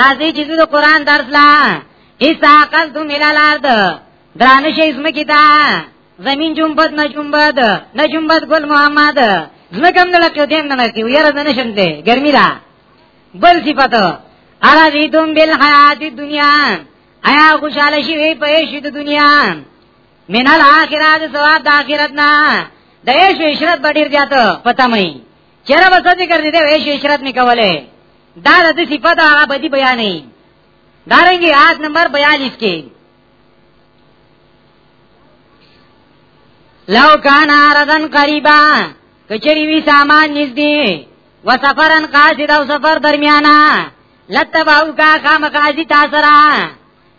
راځي چې د قران درس لا ایسا قصد ملالارد درانه شي اسمه کې دا زمين جنبت نه جنبت نه جنبت ګل محمد زمکم نه لکه دیم نه کی ویره نه نشم دی ګرمي دا بل صفات ارا دې دوم بل حیات دنیا آیا خوشاله شي په شي د دنیا من الاخرات ثواب د اخرت نه د عیش عشرت به ډیر زیات پتا مې چیرې به څه ذکر دي د عیش عشرت مې کوله دا د صفات هغه بدی بیانې دارنګي آیت نمبر 42 کې لو کان اردن قریبا کچری وی سامان نږدې و سفرن قاصد او سفر درمیانا لتباو کا خام قاضی تاسرا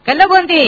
کله ګوندی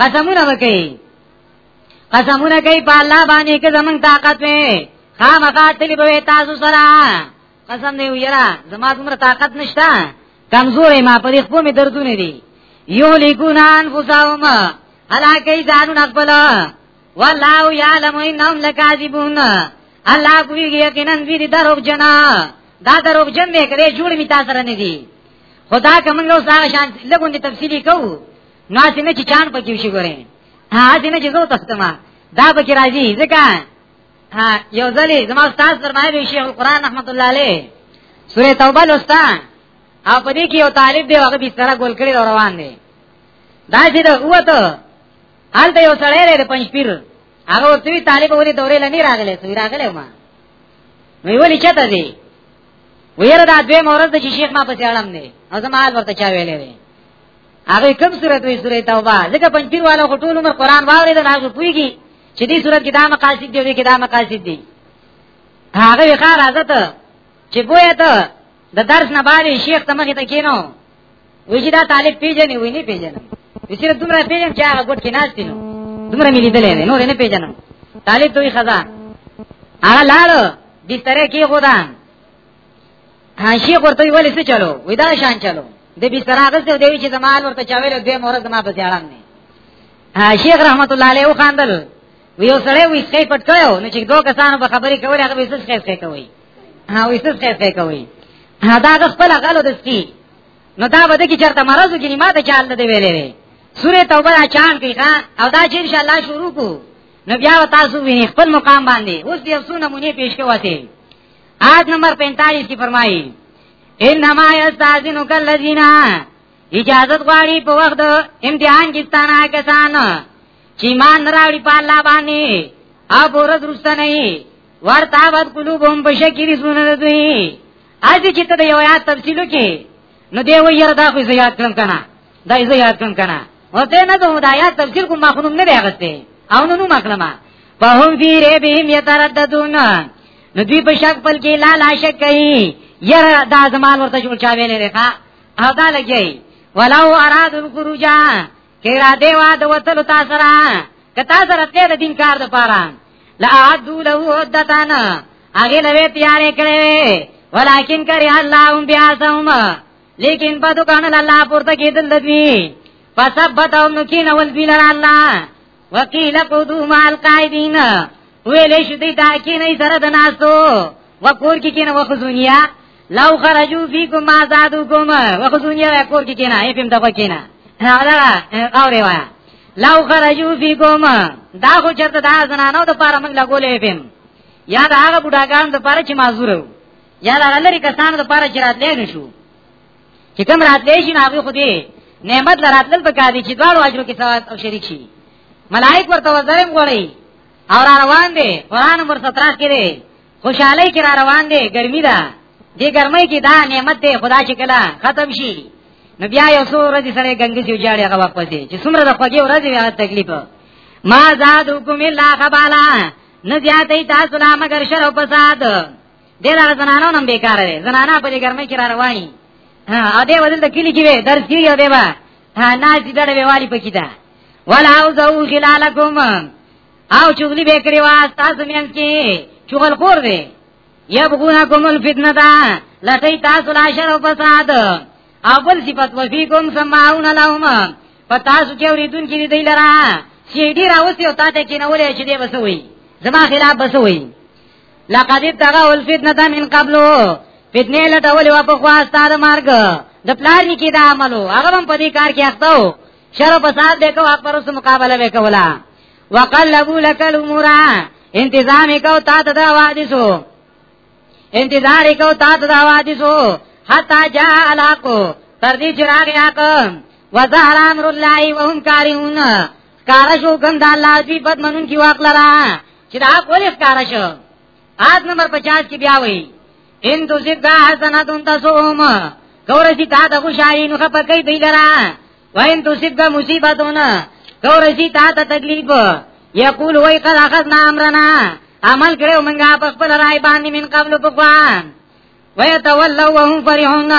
قسمونه وکي قسمونه کوي په الله باندې کې زمنګ طاقت وي خامخا تلی به تاسو سره قسم دی ویرا زما څومره طاقت نشته کمزورې ما په دې خپل می دردونه دي یو لیکون انفسهم هلاکی ځانو نقبل والله یعلم انهم لکاذبون الله کوي یقینا دې دروغ جنا دا دروغ جن دې کړې جوړ می تاسو سره نه دي خدا کوم نو ساره شان لګون دي تفصیلی کوو نو څنګه چې چان پکې شي ګورې ها څنګه چې زو تاسو ما دا پکې راځي ځکه ها یو ځلې زما استاد فرمایلی شیخ القرآن رحمت الله علیه سورې توبه لوستا او په دې کې یو طالب دی هغه به سره ګول کړی روان دی دا چې دا وته هلته یو سړی دی پنځ پیر هغه ورته طالب ورې دورې لنی راغله سوی راغله ما نو ویلی چته دی ویره دا دوی مورز چې شیخ ما په ځړم نه او زما حال ورته چا ویلې هغه کوم صورت وی سورې توبه ځکه پنځیر والا ټول عمر قران واوري دا هغه پويږي چې دې صورت کې دا مقاصد دی کې دا مقاصد دی هغه ښه راځه ته چې بویا ته د درس نه باندې شیخ ته مخې ته کینو وی چې دا طالب پیژنې وی نه پیژنې وسیره دومره پیژنم چې هغه ګټ کې ناز دي نو دومره مې لیدلې نه نور نه پیژنم طالب دوی خزا هغه لاړو بستر کې خدان شیخ ورته ویل څه چلو وې دا شان چلو د بستر هغه څه دی چې زمال ورته چاویل دوی مور زما په ځړان نه شیخ رحمت الله علیه وخاندل ویو سره وې څه پټ کړو نو چې دوه کسانو په خبرې کولې هغه به څه څه څه کوي ها وې څه څه څه کوي دا د خپل غلو د سپي نو دا بده کې چرته مرزو کې ما ته چال نه دی ویلې سوره توبه اچان کې ښا او دا چې ان شاء الله شروع کو نو بیا تاسو ویني خپل مقام باندې اوس دې افسونه مونږه پیش کوي آیت نمبر 45 کې فرمایي انما یستاذنک الذین اجازه غواړي په وخت امتحان کې ستانه کسان چې مان راوړي په الله باندې او ورځ رسته نه ورتا ود قلوبهم بشکری سونه دوی اځ چې ته یو یا تفصیلو کې نو دی وی یره دا خو زه یاد کړم کنه دا زه یاد کړم کنه وته نه ته دا یا تفصیل کوم مخنوم نه راغسته او نو نو مخلمه فهم فی ریبهم یترددون نو دوی په شک پل کې لا لا شک کوي یره دا زمان ورته جوړ چا ویلې رخه او دا لګي ولو اراد الخروج کړه دی وا د وتل تا سره کتا سره ته د دین کار د پاره لا عدو له عدتان هغه لوي تیارې کړې ولکن کری الله بیا سوم لیکن بدو کان الله پورته کېدل دوی فسبتهم نکین ول بیلر الله وکیل قدو مال قائدین ویلې شو دې دا کې نه سره د ناسو وکور کې کې نه وخزونیا لو خرجو فیکم ما زادوکم وخزونیا وکور کې کې نه یې پم دغه کې نه هغه اورې وایا لو خرجو فیکم دا خو چرته دا زنانو د پاره موږ لګولې پم یا دا هغه بډاګان د پاره چې معذور یا دا لری کسان د پاره چې راتلې نشو چې کوم راتلې شي هغه خو دې نعمت لراتل په کار دي چې دواړو اجرو کې ثواب او شریک شي ملائک ورته وزرم غوړي او را روان دي قران ورته تراش کړي خوشاله کې را روان دي ګرمي ده دې ګرمۍ کې دا نعمت دی خدا چې کله ختم شي نو بیا یو څو ورځې سره ګنګي سي جاړي هغه واپس دي چې څومره د خوږې ورځې هغه تکلیف ما زاد حکم الله خبالا نه زیاتې تاسو لا مگر شر او فساد ډېر هغه زنانو هم بیکار دي زنانه په دې ګرمۍ کې را رواني ا دې ودل د کلی کې درس کیږي او دې با ها ناز دې ډېر ویوالي پکې ده ولا او زو خلالکم او چغلی به کړی وا تاسو مینس کې چغل خور دی یبغونکم الفتنه دا لټی تاسو لا شر او فساد او بل صفت وفیکم سمعون لهم پتاسو کې اوریدون کې دی لرا چې ډیر اوسې او تاسو کې نه ولې چې دی وسوي زما خلاف بسوي لقد ابتغوا الفتنه من قبل فتنه لټول و په خوا ستاره مرګ د پلار نکی دا عملو هغه هم په دې کار کې اخته و شر په سات به کو اکبر سره مقابله وکولا وقلبوا لك الامور انتظام کو تا ته دا وادیسو انتظار کو تا ته دا وادیسو حتا جاء الاقو تر دې چې راغی حکم وظهر امر الله وهم کارون کارشو ګم د الله دی بدمنون کی واقلرا چې دا حق ولې ښکارا شو آیت نمبر 50 کې بیا وایي ان تو ذکر دا حسنه دون تاسو هم کورسی تا د خوشالي نو خپه کوي دی لرا وین تو ذکر دا مصیبتونه کورسی تا ته تکلیف یقول وای قد اخذنا امرنا عمل کړو منګه په خپل راي باندې من قبل بقوان ويتولوا وهم فرحون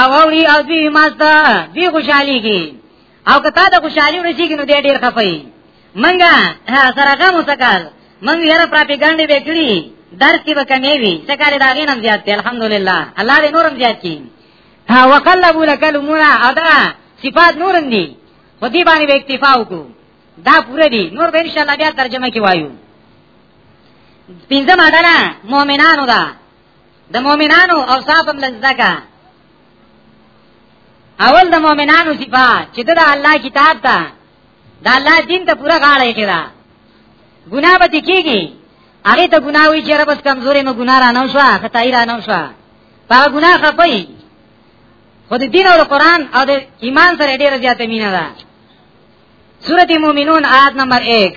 او اوري او دوی ماستا دی خوشحالي کی او که تا د خوشحالي ورسیږي نو دی ډیر خفای منګه سره غم وسکال منګ یره پراپیګانډې وکړي درس کې به کمی وي څه کار دا غینم زیات دی الحمدلله الله دې نورم زیات کړي ها وقلبوا لك الامور ادا صفات نورم دي خو دې باندې به اکتفا وکړو دا پوره دي نور به ان شاء الله بیا ترجمه کې وایو پنځم اډه مؤمنانو دا د مؤمنانو او صاحب لزدکا اول د مؤمنانو صفات چې د الله کتاب ته د الله دین ته پورا غاړه یې کړه ګناه به کیږي هغه ته ګناه وی چې رب اس کمزورې مې ګناه را نه شو خدای را نه شو په ګناه خپي خو د دین او د قران او د ایمان سره ډیره زیاته مینه ده سورته مومنون آیت نمبر 1 د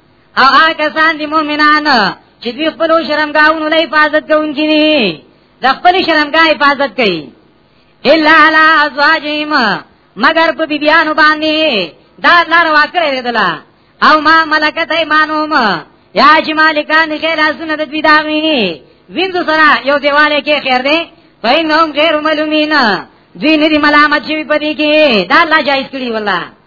هغه کسان دي مؤمنان چې دوی خپل شرمګاونو له حفاظت کوونکي دي د خپل شرمګا حفاظت کوي الا علی ازواجهم مگر په بیبیانو باندې دا لار واکړې دلا او ما ملکت ایمانوم یا چې مالکان خیر اسنه د دوی داوی ویند سره یو دیواله کې خیر دی فینهم غیر ملومین دوی ندی ملامت شوی پدې کې دا الله جایز کړی والله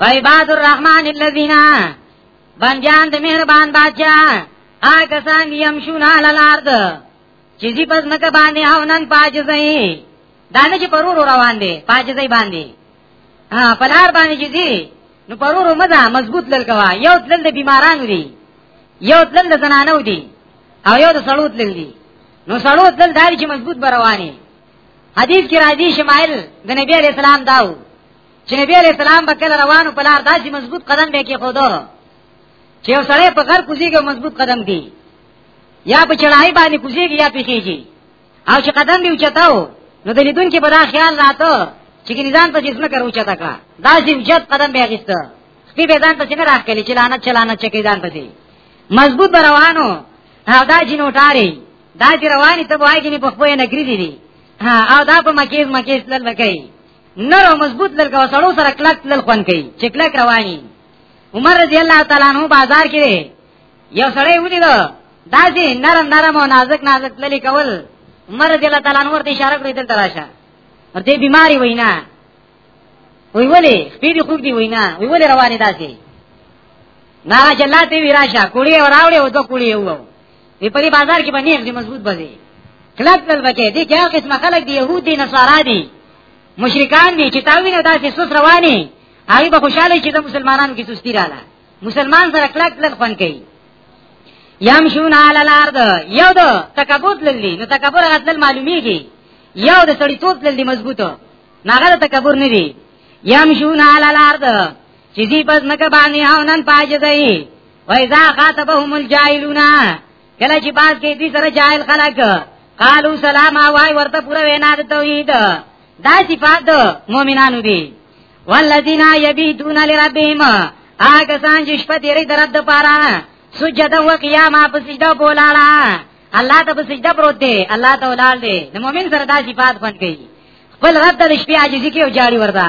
وعباد الرحمن الذين بندیان د مهربان بادشاہ آګه سان يمشون على الارض چې دې پس مکه باندې او نن پاجزای دانه چې پرور روان دي پاجزای باندې ها پلار باندې چې دي نو پرور مزه مضبوط لل کوا یو تل د بیمارانو دي یو تل د زنانو دي او یو د سړوت لل دي نو سړوت لل داري چې مضبوط برواني حدیث کې راځي شمایل د نبی عليه السلام داو چې نبی عليه السلام به کله روانو په لار داسې مضبوط قدم به کې خودو چې یو سړی په غر کوزيږي مضبوط قدم دی یا په چړای باندې کوزيږي یا پیخيږي او چې قدم دی اوچتاو نو د لیدون کې بلا خیال راته چې نظام ته جسمه کرو چتا کا دا چې جد قدم به غیست سپی به ځان ته نه راخلی چې لانه چلانه چې کیدان پدې مضبوط روانو او دا جنو ټاری دا چې رواني ته وایي چې په خپل نګری دي او دا په مکیز مکیز لږ کوي نر او مضبوط لر کا سړو سره کلک لل خون کوي چې کلک رواني عمر رضی الله تعالی عنہ بازار کې یو سړی ودی دا داسې نرم نرم او نازک نازک للی کول عمر رضی الله تعالی عنہ ورته اشاره کړې دلته راشه ورته بیماری وینا وی ولی خپې دی خوب دی وینا وی ولی رواني داسې نه جلاته وی راشه کوړی وراوړې او دوه کوړی وو وی په بازار کې باندې دې مضبوط بځي کلک تل بکې دې کیا قسمه خلک دی يهود دي نصارا دي مشرکان دي چې تاوینه داسې سوس رواني هغه به خوشاله شي د مسلمانانو کې سستی رااله مسلمان سره کلک تل خوان کوي یمشون علی الارض یو دو تکبوت للی نو تکبر غتل معلومیږي یو د سړی توت للی مضبوطه ناغه تکبر نه دی یمشون علی الارض چې دې پس مکه باندې او نن پاج دی وای ذا خاطبهم الجاهلون کله چې باز کې دې سره جاهل خلک قالو سلام وای ورته پوره وینا د توحید دا صفات مؤمنانو دي والذین یبیدون لربهم هغه سان چې شپه تیرې درد د پاره سجده و قیامه په سجده بولاړه الله ته په سجده پروت دی الله ته ولال دی د مؤمن سره دا صفات خوند کوي خپل رب د شپې عاجزي کې او جاری ورده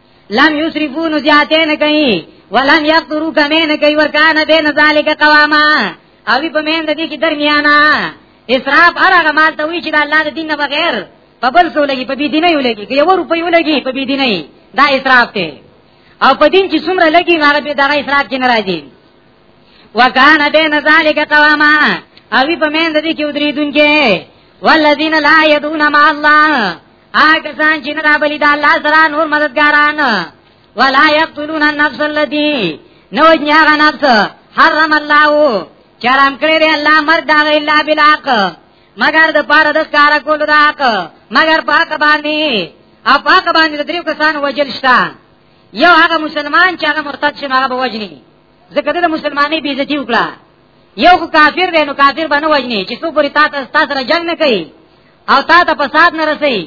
لم یسرفو نو زیاته نه کوي ولم یقترو کمه نه کوي ورکان بین ذالک قواما او په مین د دې کې درمیانا اسراف هرهغه مال ته وی چې د الله د دین نه بغیر په بل څه لګي په بی دینه یو لګي یو روپۍ لګي په بی دینه دا اسراف دی او په دین چې څومره لګي هغه به دا اسراف کې ناراضي وکانه بین ذالک قواما او په مین د دې کې ودریدونکې والذین لا یدون مع الله هغه ځان چې نه رابلی دا الله سره نور مددګاران ولا یقتلون النفس التي نو جنیا نفس حرم الله چرام کړی دی الله مرګ دا الا بلاق مگر د پاره د کار کول راک مگر پاک باندې او پاک باندې د دریو کسان وجل شتا یو هغه مسلمان چې هغه مرتد شي هغه بوجني ځکه د مسلمانۍ بی عزتی وکړه یو کافر دی نو کافر باندې وجني چې څو پوری تاسو تاسو جنگ نه کوي او تا ته فساد نه رسي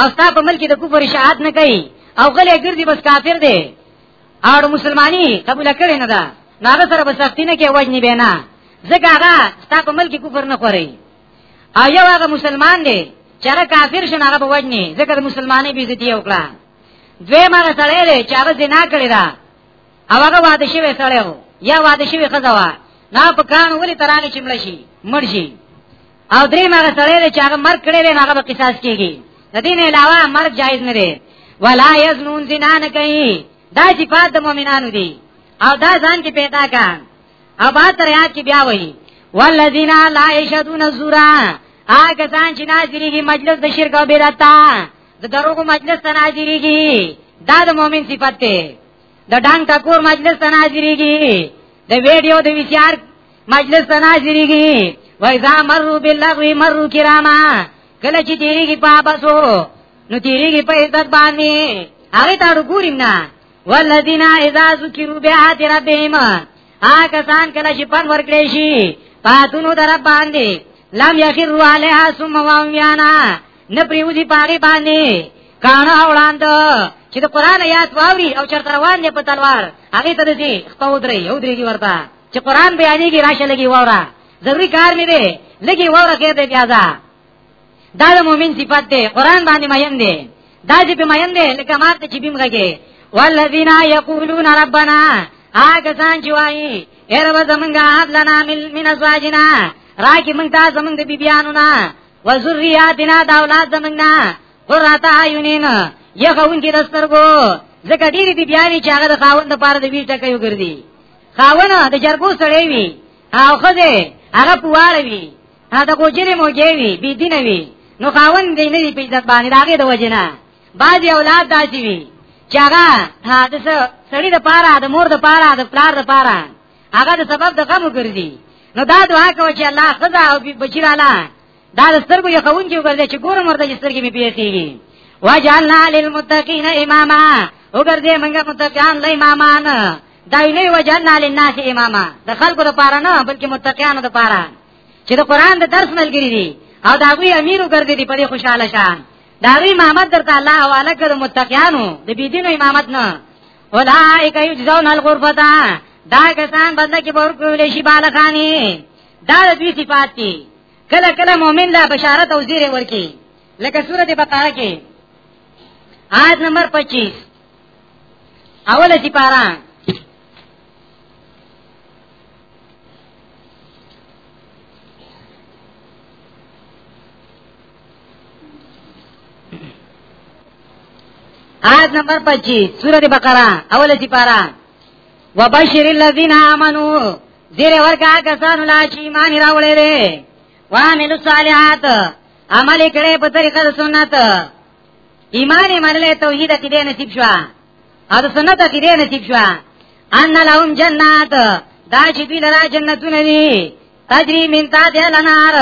او تا په ملک د کفر شهادت نه کوي او غلې ګرځي بس کافر دی او مسلمانی قبول کړي نه ده ناغه سره به سختی نه کې وجنی به نه ځکه هغه تا په ملک کفر نه خوري او یو هغه مسلمان دی چې هغه کافر شنه هغه به وجنی ځکه د مسلمانۍ بي عزت یې وکړه دوی ما سره لري چې هغه زنا کړی دا او هغه واده شوی سره یا واده شوی خزوا نه په کان ولې ترانه چمړ شي مړ شي او درې مغه سره دی چې هغه مرګ کړی دی هغه به قصاص کیږي د دې نه علاوه مرګ جایز نه دی ولا یزنون زنا نه کوي دا صفات د مؤمنانو دي او دا ځان کې پیدا کا او با تر یاد کې بیا وایي والذین لا یشهدون الزورا هغه ځان چې ناظریږي مجلس د شرک او بدعت د دروغو مجلس ته ناظریږي دا د مؤمن صفت دی د ډنګ ټکور مجلس ته ناظریږي د ویډیو د ویچار مجلس ته ناظریږي وای ځا مرو باللغوی مرو کراما کله چې تیریږي په باسو نو تیریږي په عزت باندې هغه ته وګوریم نه والذین اذا ذکروا بآیات ربهم هغه سان کله چې پن ورکړي شي پاتونو در باندې لم یخروا علیها ثم وامیانا نه پریوزی پاغي باندې کانا وړاند چې د قران آیات واوري او چرته روان دي په تلوار هغه ته دي خپل درې یو درې ورته چې قران بیانېږي راشه لګي وورا ضروری کار مې دی لګي وورا کې دې بیا دا دا د مؤمن صفات دی قران باندې مېن دی دا چې په مېن دی لکه مات چې بیم غږي والذین یقولون ربنا هغه ځان چې وایي هر و زمونږه حد لنا مل من ازواجنا راکی مونږ ته زمونږ د بیبیانو نه و ذریاتنا د اولاد زمونږ نه قرات عیونین یغون کې دسترګو زکه ډېری بیبیانی چې هغه د خاوند لپاره د ویټه کوي ګرځي خاونه د جرګو سړی وي او خزه هغه پوار وي دا ګوجرې موجې وي بي دین وي نو خاون دې نه په عزت باندې داګه د وجنه بعض اولاد داسي وي چې هغه د سړی د پاره د مور د پاره د پلار د پاره هغه د سبب د غم ګرځي نو دا دعا کوي چې الله خزه او بچی رااله دا د سترګو یو خون کې وګرځي چې ګورم ورته چې سترګې مې پیېږي وجعلنا للمتقین اماما وګرځي موږ متقین لای امامان دا ویلې وجعلنا للناس اماما د خلکو لپاره نه بلکې متقینانو لپاره چې د قران د درس ملګری دي او دا غوي امیر وګرځي دي په خوشاله شان دا غوي محمد درته الله حواله کړ متقینانو د بی دینو امامت نه اولائک یجزون الغرفتا دا کسان بدل کې بور کول شي بالخانی دا د دوی صفات دي کله کله مؤمن لا بشارت او زیره ورکی لکه سورته بقره کې آیت نمبر 25 اوله چې پارا آیت نمبر 25 سورہ بقرہ اوله چې پارا وبشر الذين امنوا زیر ورکا کسان لا چې ایمان راولې دي وامل الصالحات عمل کړي په طریقه سنت ایمان منلې توحید کې دې نصیب شو او د سنت کې دې نصیب شو ان لهم جنات دا چې دوی لرا جنتونه دي تجری من تحت الانهار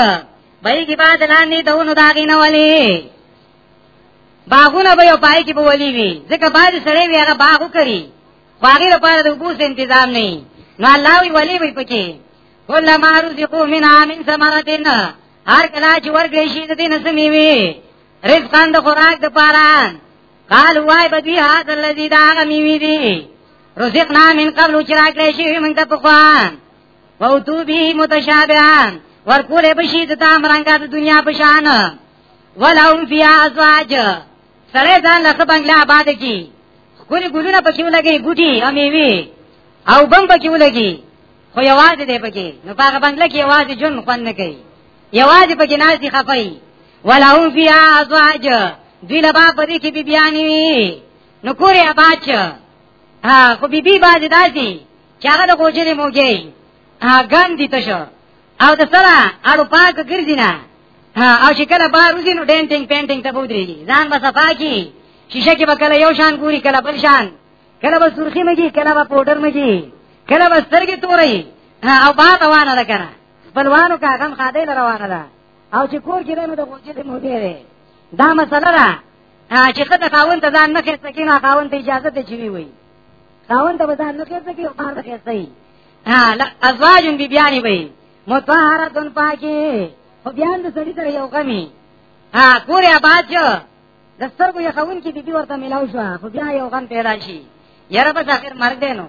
بای کی باد لاندې دونو داګی نه ولي باغونه به یو پای کې به ولي وي ځکه باج سره وی هغه باغو کوي باغی لپاره د وبوس تنظیم نه نو الله وی ولي وي پکې کله ما رزقو من امن ثمرتنا هر کله چې ورګې شي د دې نسمې وي رزقان د خوراک د پاره قال وای بدی هاذا الذی دا غمیوی دی رزقنا من قبل چراک لشی من تپخوان او تو بی متشابهان ورکول بشی د تام رنگا د دنیا پشان ولهم فی ازواج سره ځان له بنگلا آباد کی خوري ګلونه پکې ولګي ګوټي امیوي او بم پکې ولګي خو یوازې دی پکې نو هغه بنگله کې یوازې جون خوند نه کوي یوازې پکې ناز دي خفای ولهم فيها ازواج دوی لبا پدې کې بي بیانې وي نو کورې اباچ ها خو بي بي باندې داسي چې هغه د کوچلې موګي ها ګان دي تشو او د سره اړو پاک ګرځي نه ها او چې کله بار وځي نو ډینټینګ پینټینګ ته بودري ځان به صفا کی شیشه کې به کله یو شان ګوري کله بل شان کله به سرخی مګي کله به پودر مګي کله به سترګې توري او با روانه ده کنه خپلوانو کا غم خاده روانه ده او چې کور کې نو د غوجې ته موږ دی دا مسله ده چې خدای خاون ته ځان نه خېسته کې نه خاون ته اجازه ته چوي وي خاون ته ځان نه خېسته کې او بار ته خېسته وي ازواج بی بیانی وي مطهرتن پاکي خو بیان د سړي سره یو غمي ها کور آباد جو د سترګو یې خاون کې دې ورته ملاو شو خو بیا یو غم پیدا شي یاره بس اخر مرګ دی نو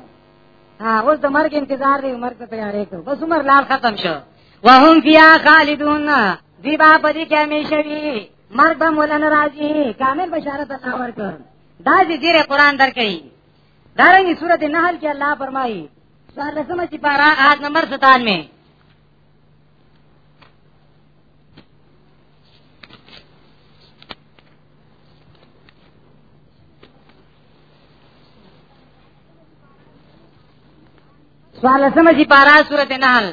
ها اوس د مرګ انتظار دی مرګ ته تیارې کو بس عمر لال ختم شو وهم فیا خالدون دی با پدې کې همیشه وي مرګ به مولن راځي کامل بشارت الله ورکړ دا چې ډیره قران درکې دارنګي سورته نحل کې الله فرمایي سوال لسمه چې پارا آد نمبر 97 سوال سمجی پارا سورت نحل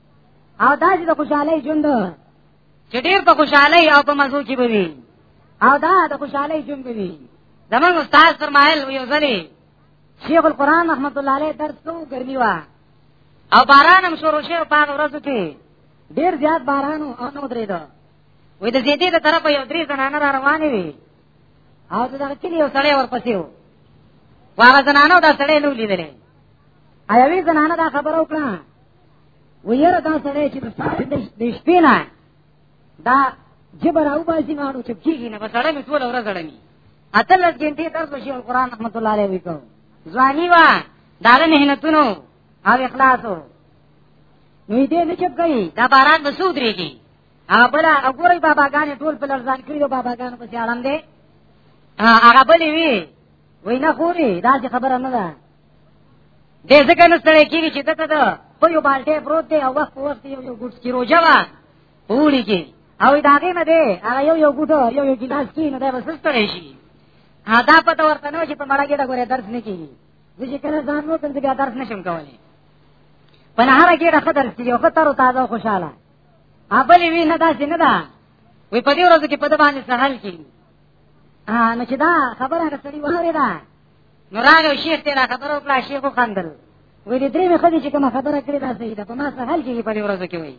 او دا چې د خوشحالۍ ژوند چې ډیر په خوشحالۍ او په مزو کې بوي او دا د خوشحالۍ ژوند بوي زمونږ استاد فرمایل یو ځلې شیخ القرآن رحمت الله علیه درس کوو ګرمي وا او باران هم شروع شو په هغه ورځو کې ډیر زیات باران او نو درېدو وې د زیدې د طرفه یو درې زنانه را روانې وي او دا کلی یو سړی ورپسې و هغه زنانه دا سړی نو لیدلې ایوي زنانه دا خبر وکړه ویره دا سره چې د ساري د شپې نه دا جبر او باسي نه نو چپ کیږي نه بسړه مې ټول ورځ اړمي اتل لږ ګنټه درس وشي قرآن رحمت الله علیه وکړو ځواني وا داله مهنتونو او اخلاصو نو دې نه چپ کوي دا باران به سود ریږي هغه بل وګورئ باباګان ټول په لړزان کړی دو باباګان په سیالم دي هغه بل وی وینا خوري دا څه خبره نه ده دې ځکه نو ستړی کیږي چې دته ده په یو بالټه پروت دی او وخت په وخت یو یو ګوټ کی روجا وا پوری کی او دا هغه نه دی هغه یو یو ګوټ یو یو ګلاس کی نه دی بس ستړی شي دا پته ورته نو چې په مړه کې دا ګوره درس نه کیږي ځکه کله ځان نو څنګه بیا درس نشم کولای په نهار کې راخه درس کیږي او خطر تازه خوشاله ابل وی نه دا څنګه دا وی په دې ورځ کې په دبانې سهال کیږي نو چې دا خبره سړی وره ده نو راغی شیخ ته را خبرو کړه شیخ خندل وې دې درې مخه چې کوم خبره کړې دا صحیح ده په ما سهال کې په دې ورځو کې وې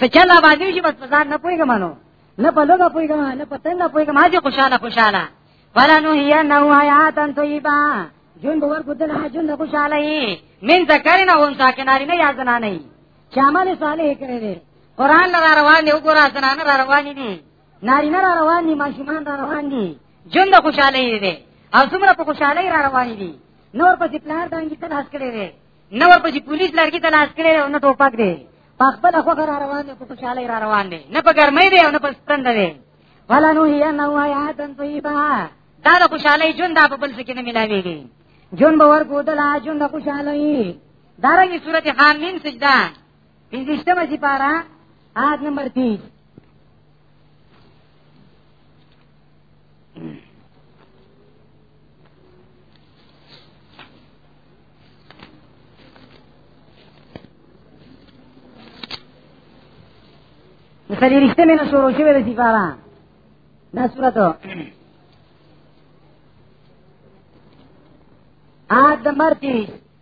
سچل باندې چې بس ځان نه پويګم نو نه په لوګه پويګم نه په تند پويګم هاجه خوشاله خوشاله ولا نو هي نو حیاتن طیبا جون باور کوتل ها جون خوشاله یې من ذکر نه اون ساکناری نه یا زنا نه چې عمل صالح کړی قرآن را روان دی وګوره زنانه را روان دي نارینه را روان دي ماشومان را روان دي جون د خوشاله دي او څومره په خوشاله را روان دي نور په پلان باندې ته لاس کړی دی نور په پولیس لارګي ته لاس کړی او نه ټوپک دی په خپل خو را روان دي په خوشاله را روان دي نه په ګرمۍ دی او نه په ستند دی ولا نو هي نو حیاتن طیبه دا د خوشاله جون دا په بل څه کې نه ملاويږي جون باور کو دلا جون د خوشاله دارنګي سورته حامیم سجده پنځشتمه سپاره آیت نمبر 30 سری رشته مینه شروع شوه د سفارا دا صورت آد مرتی